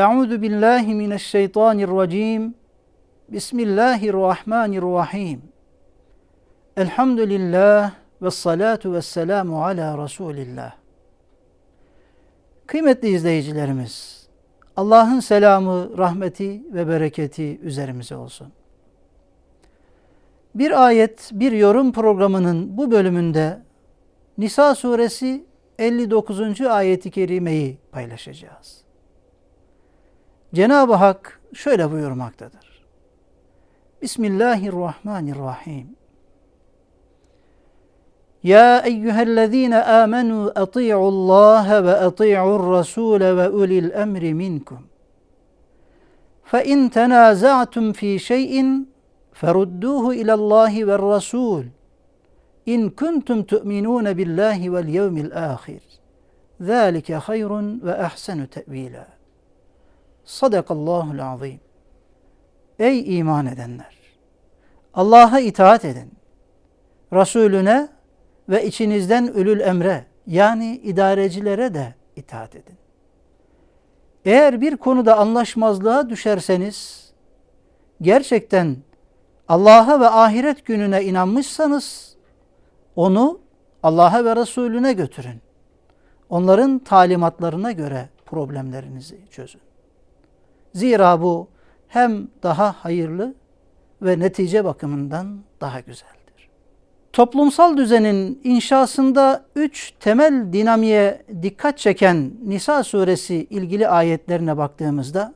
Euzu billahi mineşşeytanirracim. Bismillahirrahmanirrahim. Elhamdülillah ve salatu ve selamu ala Resulillah. Kıymetli izleyicilerimiz, Allah'ın selamı, rahmeti ve bereketi üzerimize olsun. Bir ayet, bir yorum programının bu bölümünde Nisa suresi 59. ayeti kerimeyi paylaşacağız. Cenab-ı Hak şöyle buyurmaktadır. Bismillahirrahmanirrahim. Ya eyyühellezine amenu ati'u Allahe ve ati'u Resule ve ulil emri minkum. فَاِنْ تَنَازَعْتُمْ ف۪ي شَيْءٍ فَرُدُّوهُ اِلَى اللّٰهِ وَالرَّسُولِ اِنْ كُنْتُمْ تُؤْمِنُونَ بِاللّٰهِ وَالْيَوْمِ الْآخِرِ ذَٰلِكَ خَيْرٌ وَأَحْسَنُ تَأْوِيلًا Sadakallahul azim. Ey iman edenler! Allah'a itaat edin. Resulüne ve içinizden ülül emre yani idarecilere de itaat edin. Eğer bir konuda anlaşmazlığa düşerseniz gerçekten Allah'a ve ahiret gününe inanmışsanız onu Allah'a ve Resulüne götürün. Onların talimatlarına göre problemlerinizi çözün. Zira bu hem daha hayırlı ve netice bakımından daha güzeldir. Toplumsal düzenin inşasında üç temel dinamiğe dikkat çeken Nisa suresi ilgili ayetlerine baktığımızda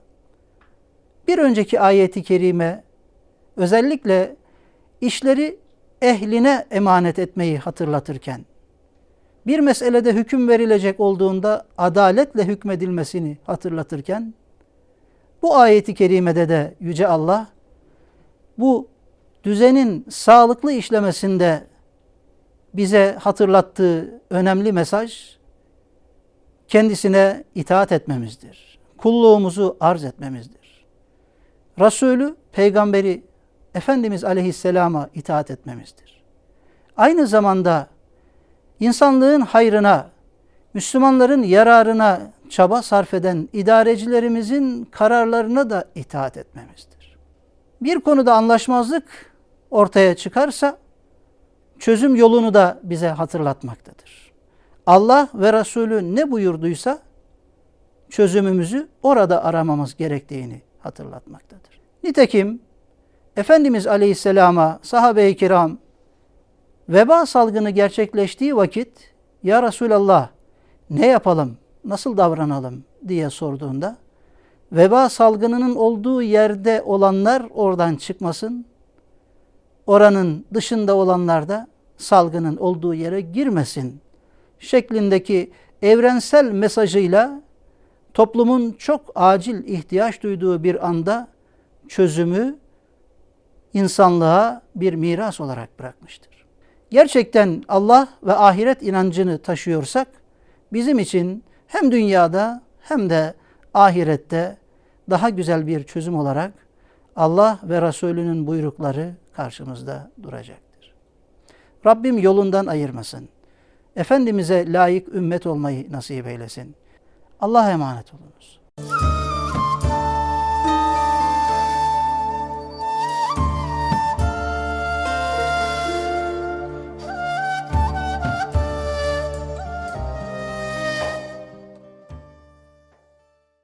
bir önceki ayeti kerime özellikle işleri ehline emanet etmeyi hatırlatırken bir meselede hüküm verilecek olduğunda adaletle hükmedilmesini hatırlatırken bu ayeti kerimede de Yüce Allah bu düzenin sağlıklı işlemesinde bize hatırlattığı önemli mesaj kendisine itaat etmemizdir. Kulluğumuzu arz etmemizdir. Resulü, peygamberi Efendimiz Aleyhisselam'a itaat etmemizdir. Aynı zamanda insanlığın hayrına, Müslümanların yararına çaba sarf eden idarecilerimizin kararlarına da itaat etmemizdir. Bir konuda anlaşmazlık ortaya çıkarsa çözüm yolunu da bize hatırlatmaktadır. Allah ve Resulü ne buyurduysa çözümümüzü orada aramamız gerektiğini hatırlatmaktadır. Nitekim Efendimiz Aleyhisselam'a sahabe-i kiram veba salgını gerçekleştiği vakit Ya Resulallah ne yapalım, nasıl davranalım diye sorduğunda veba salgınının olduğu yerde olanlar oradan çıkmasın, oranın dışında olanlar da salgının olduğu yere girmesin şeklindeki evrensel mesajıyla toplumun çok acil ihtiyaç duyduğu bir anda çözümü insanlığa bir miras olarak bırakmıştır. Gerçekten Allah ve ahiret inancını taşıyorsak bizim için hem dünyada hem de ahirette daha güzel bir çözüm olarak Allah ve Resulünün buyrukları karşımızda duracaktır. Rabbim yolundan ayırmasın. Efendimiz'e layık ümmet olmayı nasip eylesin. Allah'a emanet olunuz.